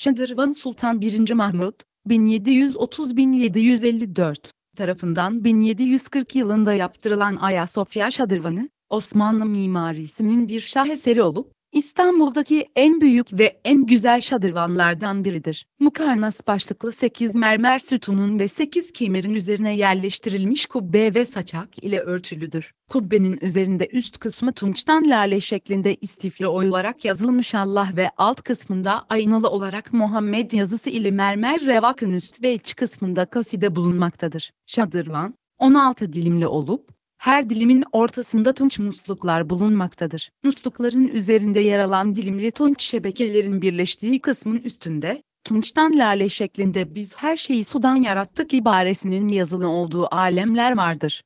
Şadırvan Sultan 1. Mahmud, 1730-1754 tarafından 1740 yılında yaptırılan Ayasofya Şadırvanı, Osmanlı mimarisinin bir şaheseri olup, İstanbul'daki en büyük ve en güzel şadırvanlardan biridir. Mukarnas başlıklı 8 mermer sütunun ve 8 kemerin üzerine yerleştirilmiş kubbe ve saçak ile örtülüdür. Kubbenin üzerinde üst kısmı tunçtan lale şeklinde istifli oyularak yazılmış Allah ve alt kısmında aynalı olarak Muhammed yazısı ile mermer revakın üst ve iç kısmında kaside bulunmaktadır. Şadırvan, 16 dilimli olup, her dilimin ortasında tunç musluklar bulunmaktadır. Muslukların üzerinde yer alan dilimli tunç şebekelerin birleştiği kısmın üstünde, tunçtan lale şeklinde biz her şeyi sudan yarattık ibaresinin yazılı olduğu alemler vardır.